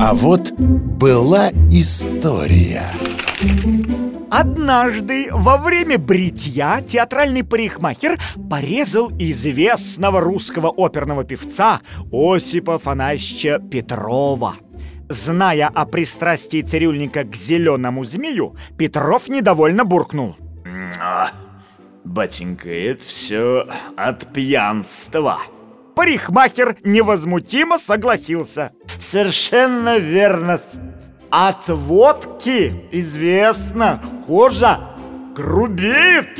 А вот была история Однажды во время бритья театральный парикмахер порезал известного русского оперного певца Осипа Фанасьевича Петрова. Зная о пристрастии цирюльника к зеленому змею, Петров недовольно буркнул. Батенька, это все от пьянства. Парикмахер невозмутимо согласился. Совершенно верно. От водки, известно, кожа грубеет.